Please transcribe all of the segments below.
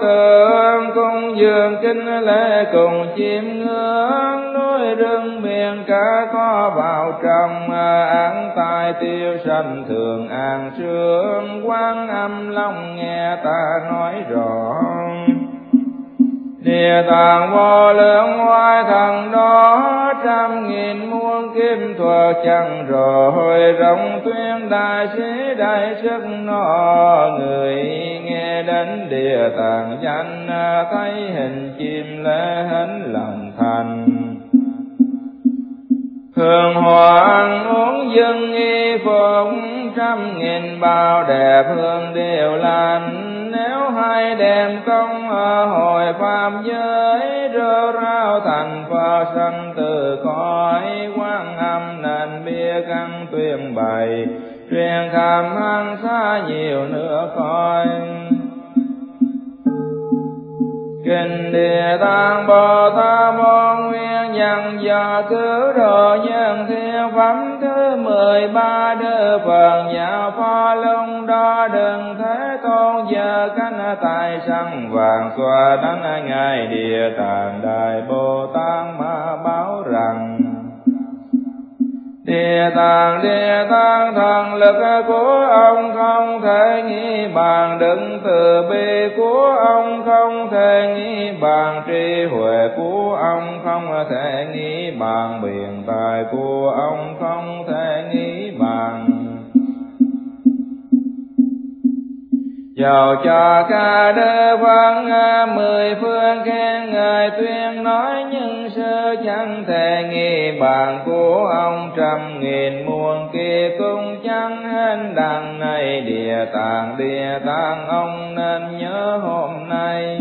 tượng cung dường kinh lễ cùng chim ngưỡng núi rừng miền cả có vào trong án tai tiêu sanh thường an sương quan âm long nghe ta nói rõ Địa tạng vô lượng hoài thần đó, trăm nghìn muôn kim thuật chẳng rồi, rộng tuyên đại sĩ đại sức nó người nghe đến địa tạng danh, thấy hình chim lễ hến lòng thành. Thường hoàng uống dân y phục trăm nghìn bao đẹp hương đều lành nếu hai đèn công ở à, hồi phạm giới, rơ rao thành phật, sanh từ cõi quan âm, nền bia căn tuyên bày, truyền cảm hăng xa nhiều nữa coi Kinh Địa Tạng Bồ Tát Môn Nguyên Nhân Do Cứu Độ Nhân Thiên Phẩm Thứ mười ba đưa phần Nhà Pho Lung Đo Đừng Thế Tôn Giờ Cánh Tài Săng Vàng Xoa đánh Ngài Địa Tạng Đại Bồ Tát mà báo rằng Địa tạng địa tạng thần lực của ông không thể nghĩ bàn. Đứng từ bi của ông không thể nghĩ bàn. Trí huệ của ông không thể nghĩ bàn. Biện tài của ông không thể nghĩ bàn. Dầu cho ca đơ văn mười phương khen ngài tuyên nói, nhưng sơ chẳng thể nghi bàn của ông trăm nghìn muôn kia cũng chẳng hết đằng này. Địa tạng địa tạng, ông nên nhớ hôm nay.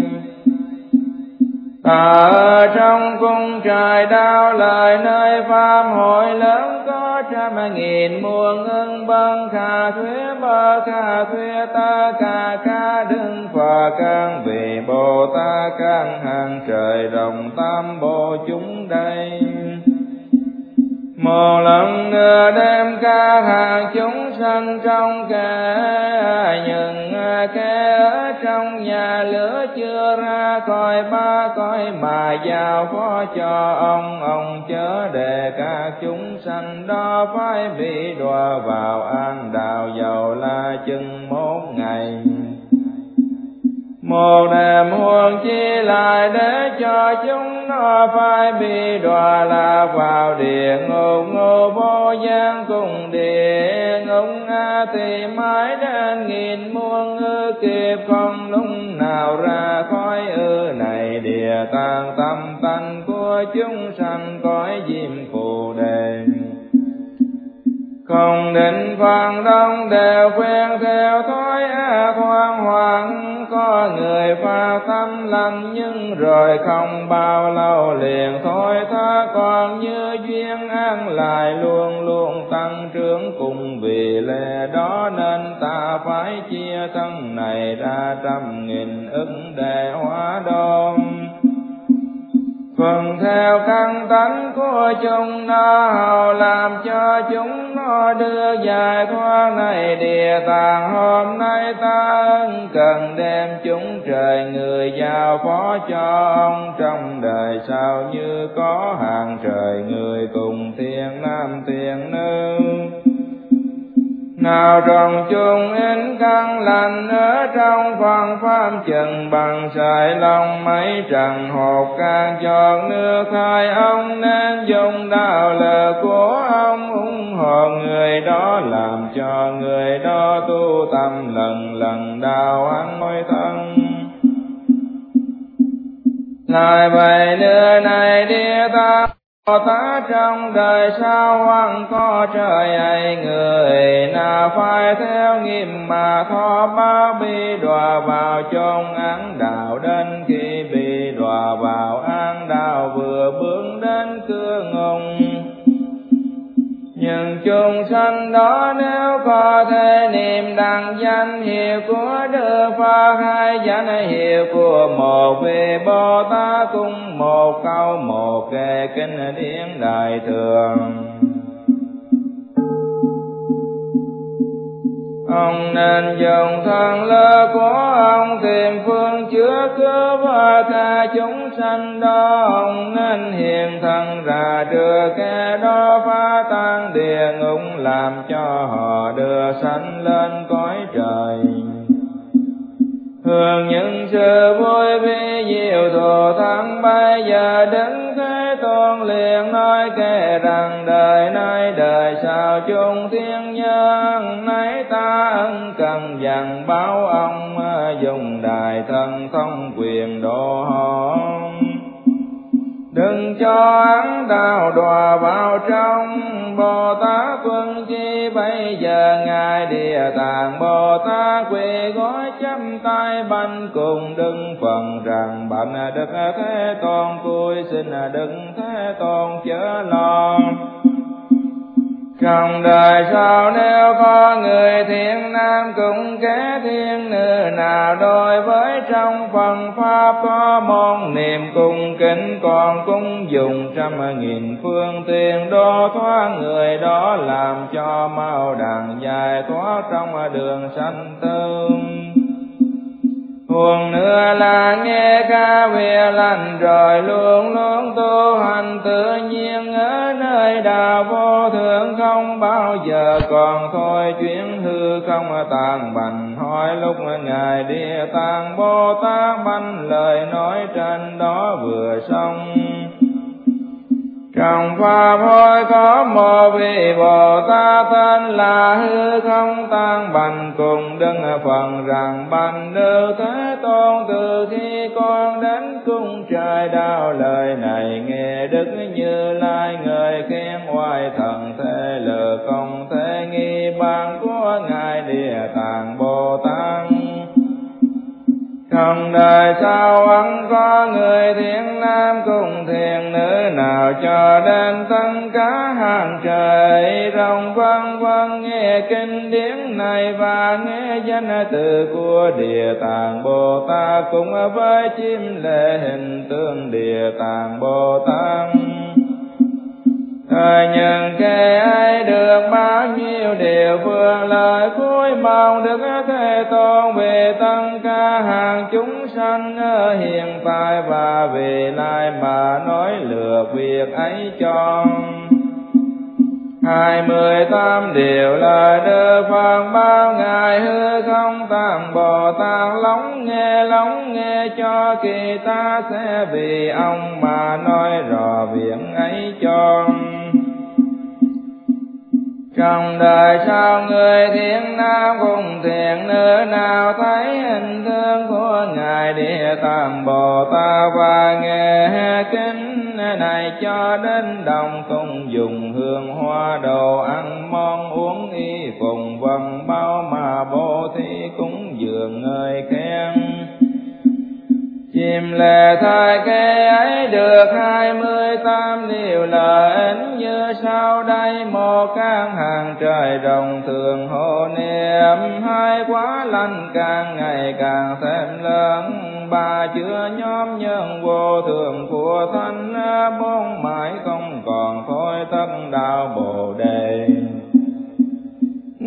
Ta ở trong cung trời đau lời nơi pháp hội lớn có trăm nghìn muôn ưng vâng, băng kha thuế ba kha thuế ta, ca ca đừng phà can. Vì bồ ta can hàng trời đồng tam bồ chúng đây một lần ờ, nữa đem ca hàng chúng sanh trong kẻ những ờ, kẻ ở trong nhà lửa chưa ra coi ba coi mà giao phó cho ông ông chớ để các chúng sanh đó phải bị đọa vào an đạo giàu là chừng một ngày. Một đêm muôn chi lại để cho chúng phải bị đọa là vào địa ngục, ngô vô gian cùng địa ngục. A thì mãi đến nghìn muôn ư kịp không lúc nào ra khỏi ư này. Địa tàng tâm tánh của chúng sanh cõi gì không định phàn đông đều quen theo thói a thoáng hoàng có người pha tâm lành nhưng rồi không bao lâu liền thôi tha. Còn như duyên an lại luôn luôn tăng trưởng cùng vì lẽ đó nên ta phải chia thân này ra trăm nghìn ức để hóa đông phần theo căn tánh của chúng nó hầu làm cho chúng nó đưa giải thoát này địa tạng hôm nay ta cần đem chúng trời người giao phó cho ông. Trong đời sau như có hàng trời người cùng thiên nam thiên nữ nào tròn chung in căn lành ở trong phần pháp trần bằng sợi lòng mấy trần hột can giọt nước hai ông nên dùng đạo lờ của ông ủng hộ người đó, làm cho người đó tu tâm lần lần đạo ăn ngôi thân. Lại vậy nữa này đi ta ta trong đời sao hoang có trời ấy người? Nào phải theo nghiêm mà thọ ba bi đọa vào trong án đạo đến khi bị đọa vào án đạo vừa bước đến cửa ngùng nhưng chúng sanh đó nếu có thể niệm đăng danh hiệu của Đức Phật hay danh hiệu của một vị Bồ Tát cùng một câu, một kệ kinh điển đại thường Ông nên dùng thân lơ của ông, tìm phương chữa cứu cả chúng sanh đó. Ông nên hiện thân ra đưa kẻ đó phá tan địa ngục, làm cho họ đưa sanh lên cõi trời hưởng những sự vui vi diệu thù thắng, bây giờ đến thế tôn liền nói kể rằng đời nay đời sao chung thiên nhân. Nay ta ân cần dặn báo ông ờ, dùng đại thân thông quyền độ họ đừng cho hắn đào đọa vào trong bồ tát tuân chi. Bây giờ ngài địa tạng bồ tát quỳ gói chắp tay banh cùng đứng phần rằng bằng đức thế tôn, tôi xin đừng thế tôn chớ lo trong đời sau nếu có người thiên nam cũng kế thiên nữ nào đối với trong phần pháp có môn niệm cung kính còn cung dùng trăm nghìn phương tiện đô thoát người đó làm cho mau đàn dài thoát trong đường sanh tương Huồng nữa là nghe ca về lành rồi luôn luôn tu hành tự nhiên ở nơi đạo vô thượng không bao giờ còn thôi. Chuyển hư không tàn bành, hỏi lúc ngài địa tạng bồ tát banh lời nói trên đó vừa xong trong pháp hội có một vị Bồ Tát tên là hư không tăng. Bành cùng đứng phần rằng bành được Thế Tôn, từ khi con đến cung trời đau lời này, nghe Đức Như Lai người khen hoài thần thế lờ công thế nghi bằng của Ngài Địa Tạng Bồ Tát trong đời sau vẫn có người thiện nam cùng thiện nữ, nào cho đến tất cả hàng trời. Rồng vân vân nghe kinh điển này và nghe danh từ của địa tạng bồ tát, cùng với chim lệ hình tượng địa tạng bồ tát. Thời nhân kẻ ai được ba nhiêu điều phương lời cuối mong được thế tôn về tăng ca hàng chúng sanh ở hiện tại và về lai mà nói lừa việc ấy cho. Hai mươi tám điều lời đức phật bao ngài hư không tam bồ tát lắng nghe lắng nghe cho kỳ ta sẽ vì ông mà nói rõ việc ấy cho trong đời sau người thiên nam cùng thiện, nữ nào thấy hình thương của ngài địa tạng bồ tát và nghe kinh này cho đến đồng cùng dùng hương hoa đồ ăn, món uống y phùng vần, bao mà bố thí cúng dường người khen chim lệ thai kê ấy được hai mươi tám điều lợi ích như sau đây một căn hàng trời đồng thường hộ niệm. Hai quá lanh càng ngày càng thêm lớn ba chưa nhóm nhân vô thường của thanh bốn mãi không còn thôi tất đạo bồ đề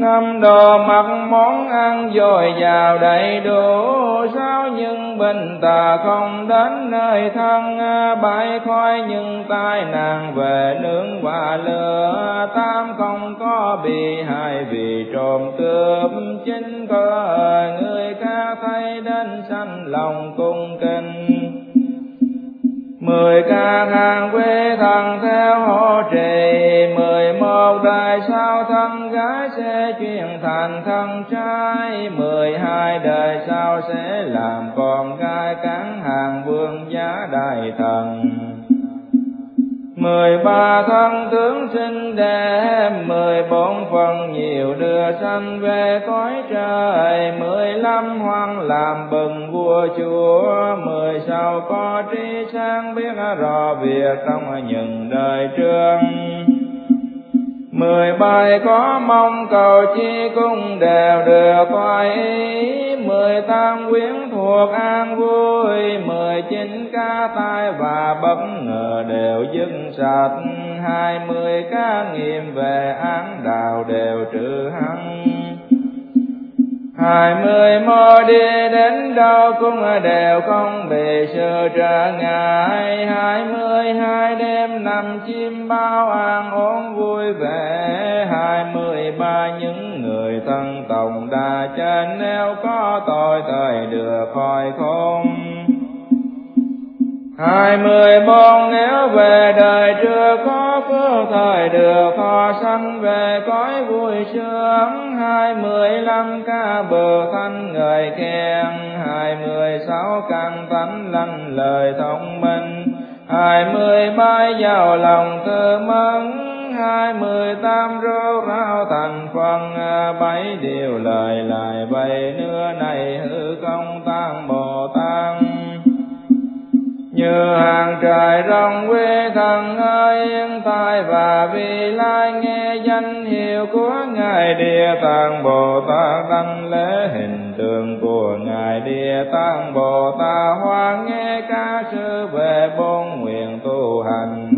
năm đồ mặc món ăn dồi dào đầy đủ. Sao nhưng bình tà không đến nơi thân? À, bãi khói nhưng tai nạn về nướng và lửa. Tam không có bị hại vì trộm cướp. Chính có người ca thấy đến sanh lòng cung kinh mười ca hàng quê thần theo hộ trì, mười một đời sau thân gái sẽ chuyển thành thân trai, mười hai đời sau sẽ làm con gái cán hàng vương giá đại thần mười ba thân tướng sinh đẹp mười bốn phần nhiều đưa sanh về cõi trời. Mười lăm hoang làm bừng vua chúa, mười sau có trí sáng biết rõ việc trong những đời trường mười bài có mong cầu chi cung đều được thoái ý. Mười tam quyến thuộc an vui, mười chín ca tai và bất ngờ đều dưng sạch. Hai mươi ca nghiệm về án đạo đều trừ hăng hai mươi mô đi đến đâu cũng đều không bị sự trở ngại. Hai mươi hai đêm nằm chim bao an ổn vui vẻ. Hai mươi ba những người thân tổng đà trên nếu có tội thời được khỏi không hai mươi bốn nếu về đời chưa có phước, thời được họ sanh về cõi vui sướng. Hai mươi lăm ca bờ thanh người khen, hai mươi sáu căn tánh lanh lời thông minh. Hai mươi ba giàu lòng tư mẫn, hai mươi tám rau rau thành phần. Bảy điều lời lại bảy nửa này hư công tăng bồ tát như hàng trời rong quê thần ơi yên tai và vì lai nghe danh hiệu của ngài địa tạng bồ tát đăng lễ. Hình tượng của ngài địa tạng bồ tát hoa nghe ca sư về bốn nguyện tu hành.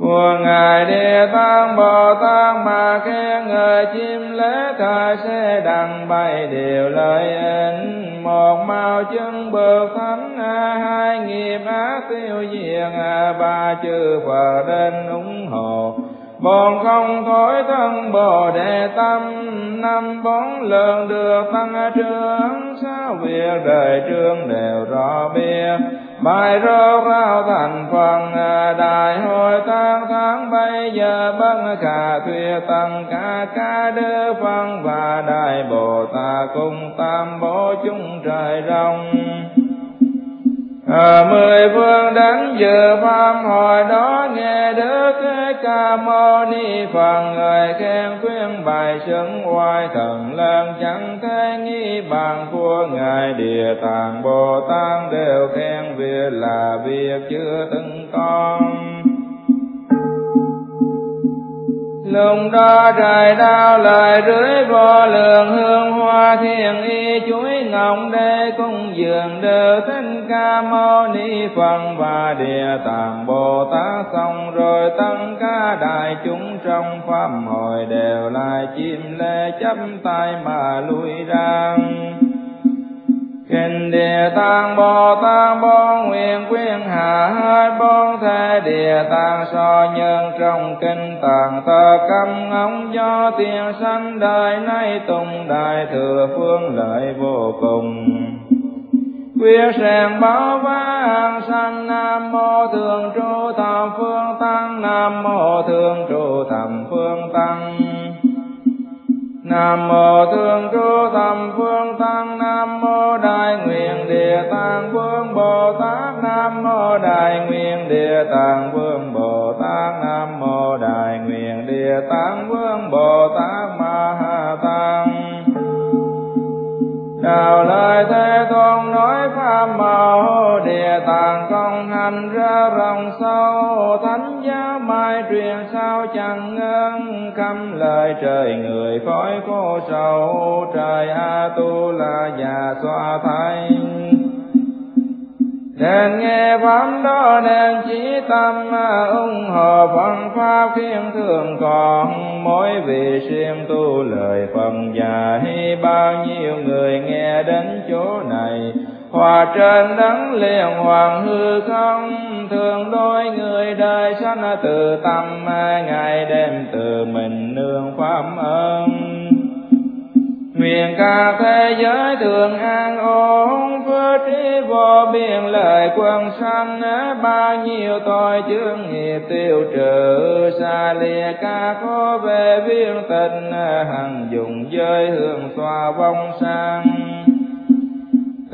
Của ngài địa tạng bồ tát mà khen người chim lễ thời sẽ đằng bay điều lời ích. Một màu chân trướng tăng sáu việc đời trương đều rõ biết. Bài rốt tạng bồ tát đều khen việc là việc chưa từng con Lúc đó trời đau lời rưới vô lượng hương hoa thiền y chuối ngọc đê cung dường đều thích ca mâu ni phật và địa tạng bồ tát xong rồi tăng ca đại chúng trong pháp hội đều lại chim lê chắp tay mà lui rằng Kinh Địa Tạng Bồ Tát Bồ Nguyện Quyên Hạ, Hai bốn Thế Địa Tạng So Nhân Trong Kinh Tạng. Thơ Câm Ngóng Do Tiền Sanh Đời Nay, Tùng Đại Thừa Phương Lợi Vô Cùng. Quyết sàng báo vang sanh Nam Mô Thường Trụ Thập Phương Tăng, Nam Mô Thường Trụ Thập Phương Tăng. Nam mô Thương Trụ Thầm Phương Tăng, Nam mô Đại Nguyện Địa Tạng Vương Bồ Tát, Nam mô Đại Nguyện Địa Tạng Vương Bồ Tát, Nam mô Đại Nguyện Địa Tạng Vương Bồ Tát Ma Ha tăng. Đạo lời Thế Tôn nói pháp màu địa tạng công hành ra rộng sâu, thánh giáo mai truyền sao chẳng ngân Khâm lời trời người khói khô sầu trời a tu la già xoa thay nên nghe pháp đó, nên chỉ tâm ủng hộ phật pháp khiêm thường còn mỗi vị siêng tu lời phần dạy, bao nhiêu người nghe đến chỗ này. Hòa trên đấng liền hoàng hư không thường đôi người đời sanh từ tâm ngày đêm từ mình nương pháp ơn. Nguyện cả thế giới thường an ổn, phước trí vô biên, lời quân sanh, bao nhiêu tội chướng nghiệp tiêu trừ, xa lìa ca khó về viên tình hằng dùng giới hương xoa vong sang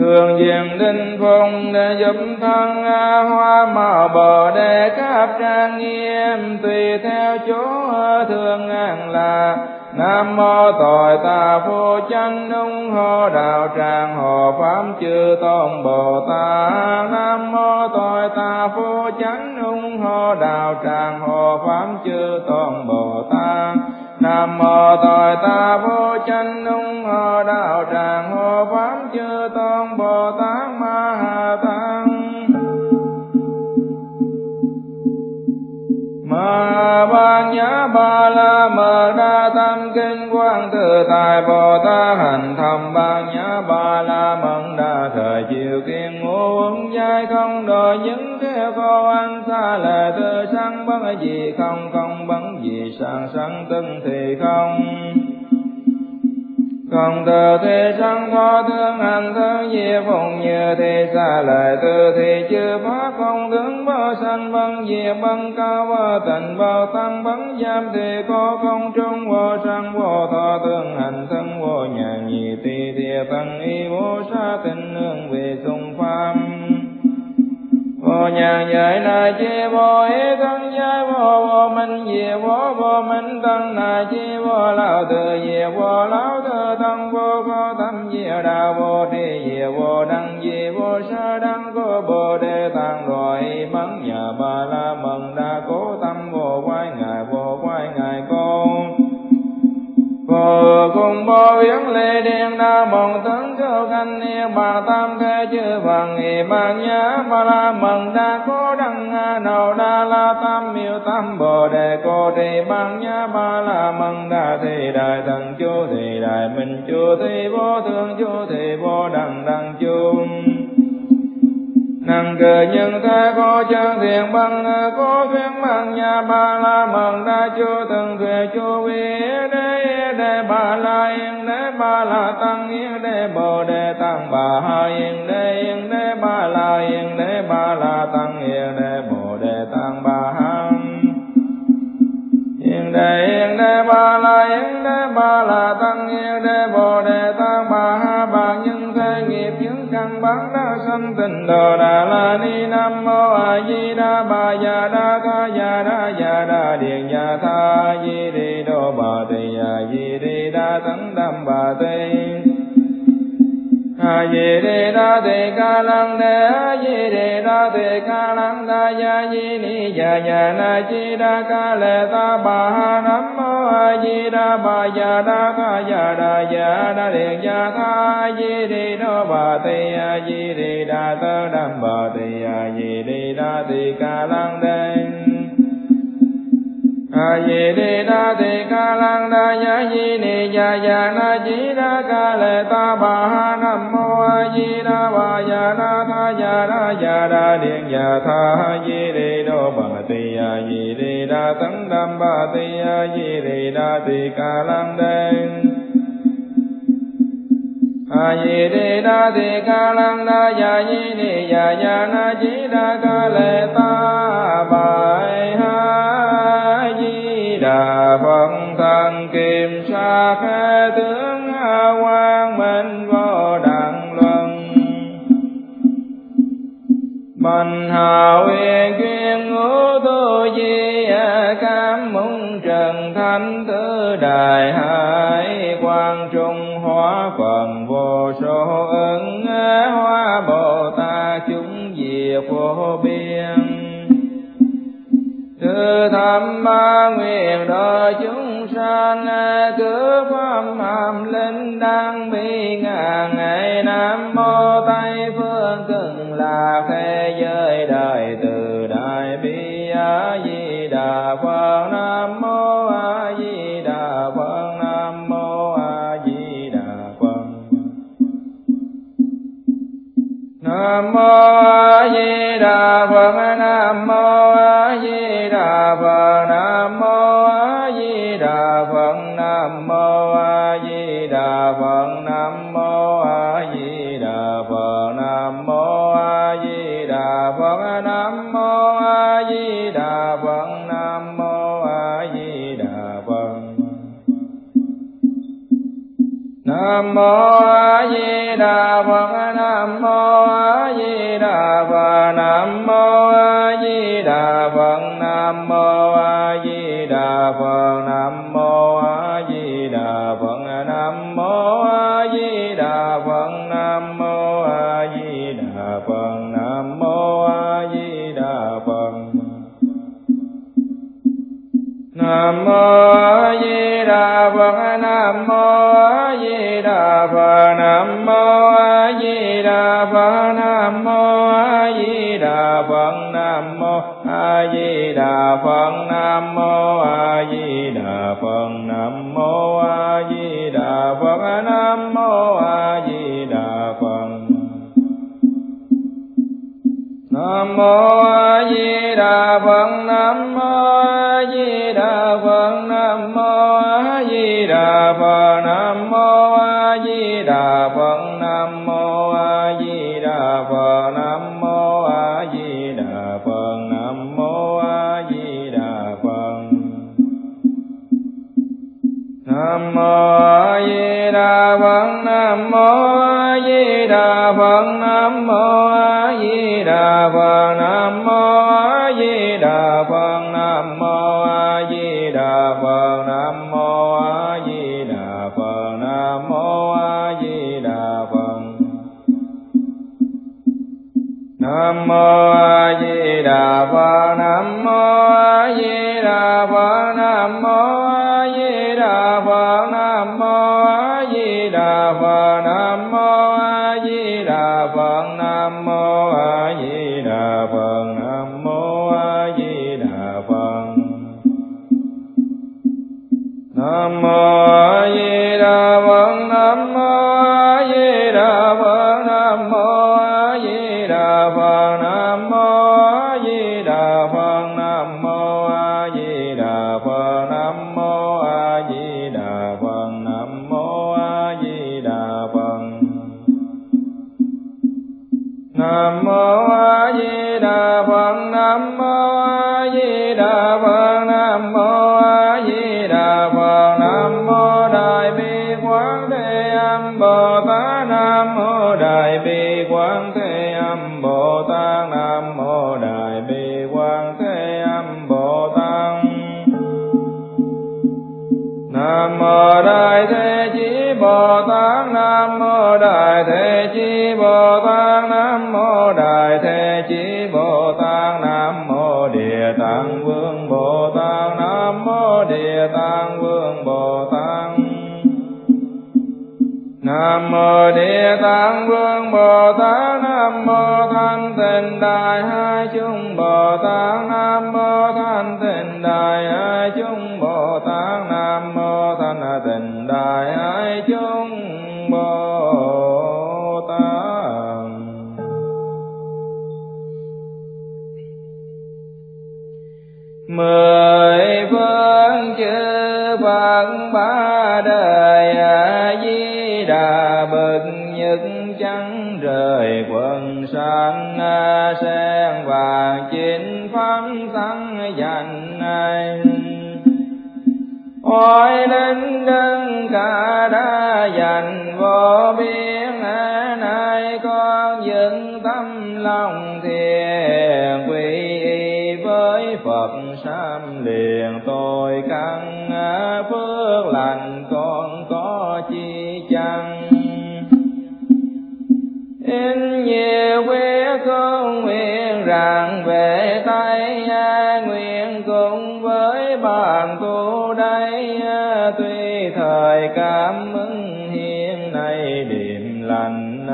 thường diện linh phong để giúp thân hoa màu bờ đề các trang nghiêm tùy theo chỗ thường an là Nam mô tội ta vô chánh ung hô đạo tràng hộ pháp chư tôn Bồ Tát. Nam mô tội ta vô chánh ung hô đạo tràng hộ pháp chư tôn Bồ Tát. Nam mô tội ta vô chánh ung hô đạo tràng hô pháp chư tôn, Bồ Tát Ma Ha tăng. Ma ban nhã ba la mật đa tâm kinh quang tự tại bồ tát hành thầm ban nhã ba la mật đa thời chiều kiên ngũ uống giai không đòi những theo cô ăn xa lệ tư sanh bất gì không không sàng sáng sang sanh tân thì không. Không từ thế sanh có tướng hành thân diệt phụng như thế xa lại từ thì chưa phá không tướng bao sanh vân diệt băng cao vô tình bao tăng vấn giam thì có không trung vô sanh vô thọ tướng hành thân vô nhà nhị ti thiệt tăng y vô sa tình nương về sung pháp vô nhà giải na chi vô ý thân giải vô vô minh diệt vô vô minh thân na chi vô lao tự diệt vô lao tự thân vô có tâm diệt đạo vô đi diệt vô đăng diệt vô sa đăng có bồ cùng bồ viễn lê điện đa mộng tấn cơ khanh ni bà tam khe chư vàng nghị bà nhã ba la mừng đa cố đăng nga nào đa la tam miêu tam bồ đề cô trì bằng nhã ba la mừng đa thì đại thần chú thì đại minh chú thì vô thương chú thì vô đăng đăng chung hằng cờ nhân thế có chân thiện băng có duyên bằng. Nhà ba la mừng đa chú từng thuệ chú vi đế đế ba la yên, đế ba la tăng yên, đế bồ đề tăng bà ha yên. Đế yên, đế ba la yên, đế ba la tăng yên, đế bồ đề tăng bà ha. Yên, đế yên, đế ba la yên, đế ba la tăng yên, đế bồ đề tăng bà ha bát đa sanh tịnh đồ đà la ni nam mô a di đà bà già đa ca già đa già đa điện già tha di đi đô bà tỳ a di đi đa tấn đam bà tỳ a di đi đa tỳ ca lăng đê a di đi đa tỳ ca lăng đa ya di ni già già na chi đa ca lệ ta bà ha nam mô ယေရာပါယာတာကယာတာယာတာရေယာကယေရေနောပါတေယယေရေတာသောဓမ္ပါတေယယေရေတာတိကာလံတံ a di đi đa tỳ ca lăng đa ya di ni già già na chi đa ca lệ ta bà ha nam mô a di đà bà già na tha già đa già đa điện già tha a di đi đô bà tỳ a di đi đa tấn đam bà tỳ a di đi đa tỳ ca lăng đen a di đi đa tỳ ca lăng đa ya di ni già già na di đa ca lệ ta bài ha di đà phật thần kim sa khe tướng a quang minh vô đẳng luân bình hà uyên chuyên ngũ tu di cam mung trần thánh thứ đại hải quang trung hóa phần vô số ứng hóa bồ tát chúng diệt vô biên Chư tham ba nguyện độ chúng sanh cứ pháp hàm linh đang bị ngã. May राव Rao nam mô a di đà phật nam mô a di đà phật nam mô a di đà phật nam mô a di đà phật nam mô a di đà phật nam mô a di đà phật nam mô di đà phật nam mô Brahma Nam mô Địa Tạng Vương Bồ Tát, Nam mô Thanh Tịnh Đại Hai Chúng Bồ Tát, Nam mô Thanh Tịnh Đại Hai Chúng Bồ Phật sám liền tôi căn à, phước lành con có chi chăng? In nhiều quê con nguyện rằng về tay à, nguyện cùng với bạn tu đây à, tuy thời cảm ứng hiện nay điểm lành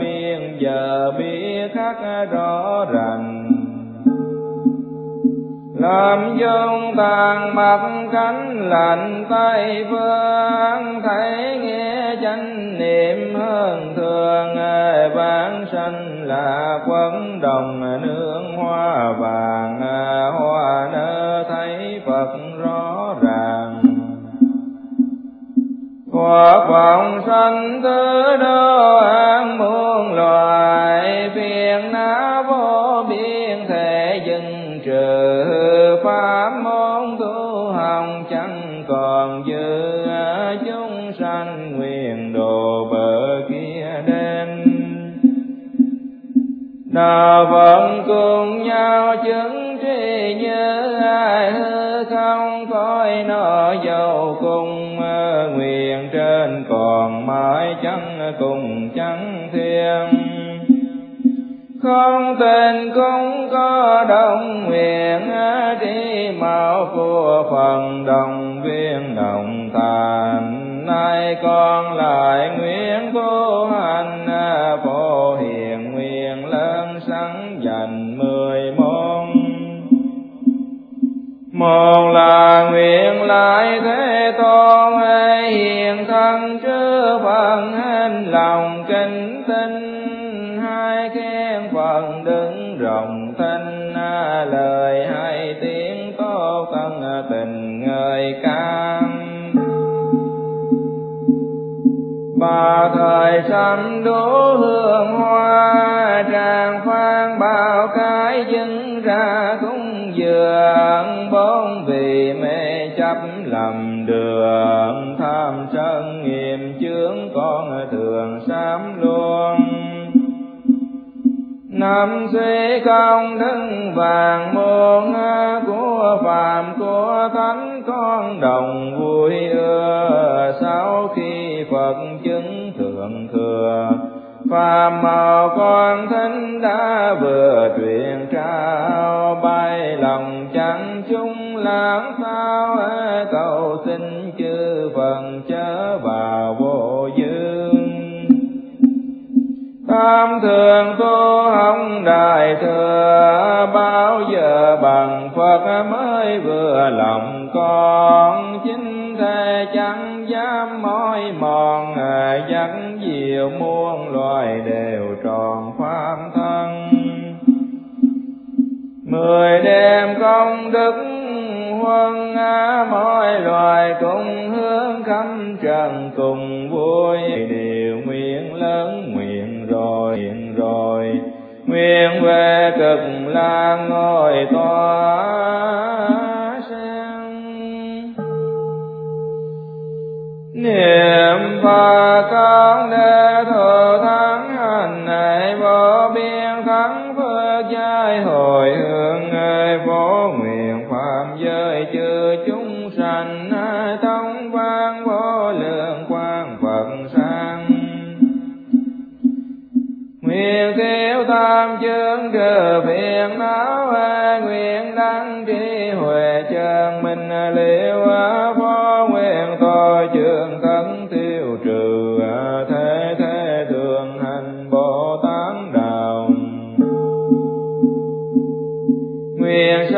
biên giờ biết khắc rõ ràng làm dung tàn mặt cánh lạnh tay phương Thấy nghe chánh niệm hơn thường. Vãng sanh là quấn đồng, nương hoa vàng, Hoa nơ thấy Phật rõ ràng. Quả vọng sanh tứ đô an muôn loài, Phiền não pháp môn tu hồng chẳng còn dư chúng sanh nguyện đồ bờ kia đến. Nào vẫn cùng nhau chứng trí như ai hư, không coi nó dầu cùng nguyện trên còn mãi chẳng cùng chẳng thiên. Không tình con hiền thân trước hết lòng kính tinh hai khen phần đứng rộng thanh à, lời hai tiếng tốt tân à, tình người cam bà thời sanh đố hương hoa, tràng phan bao cái dưng ra cũng dường. Bốn vì mê chấp lầm đường tham sân nghiệp chướng con thường sám luôn. Nam suy công đức vàng môn của phàm của thánh con đồng vui ưa. Sau khi phật chứng thượng thừa phàm màu con thánh đã vừa truyền trao, bay lòng chẳng chung lãng sao cầu xin chư phần chớ vào vô dương. Tam thường tu hồng đại thừa, bao giờ bằng phật mới vừa lòng con. Chính thế chẳng dám mỏi mòn dắt diệu muôn đêm công đức huân mọi loài cùng hướng khắp trần cùng vui. Điều nguyện lớn nguyện rồi nguyện rồi. Nguyện về cực lạc ngồi toa thắng phước hồi hướng người vô nguyện phạm giới chư chúng sanh thông vang vô lượng quang phật sang nguyện kêu tam chương trừ phiền não, nguyện đăng trí huệ chân minh liệu phó nguyện tội chữ.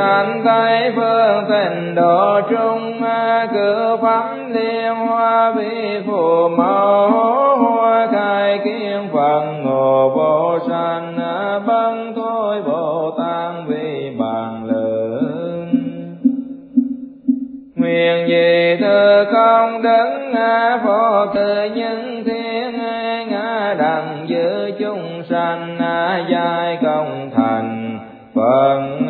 Sanh tây phương tịnh độ trung cử pháp liên hoa vi phù mẫu hoa khai kiến phật ngộ vô sanh băng thôi bồ tát vì bàn lượng nguyện gì từ công đức phổ từ nhân thiên ngã đặng giữ chúng sanh giai công thành phần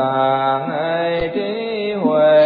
tạng trí huệ.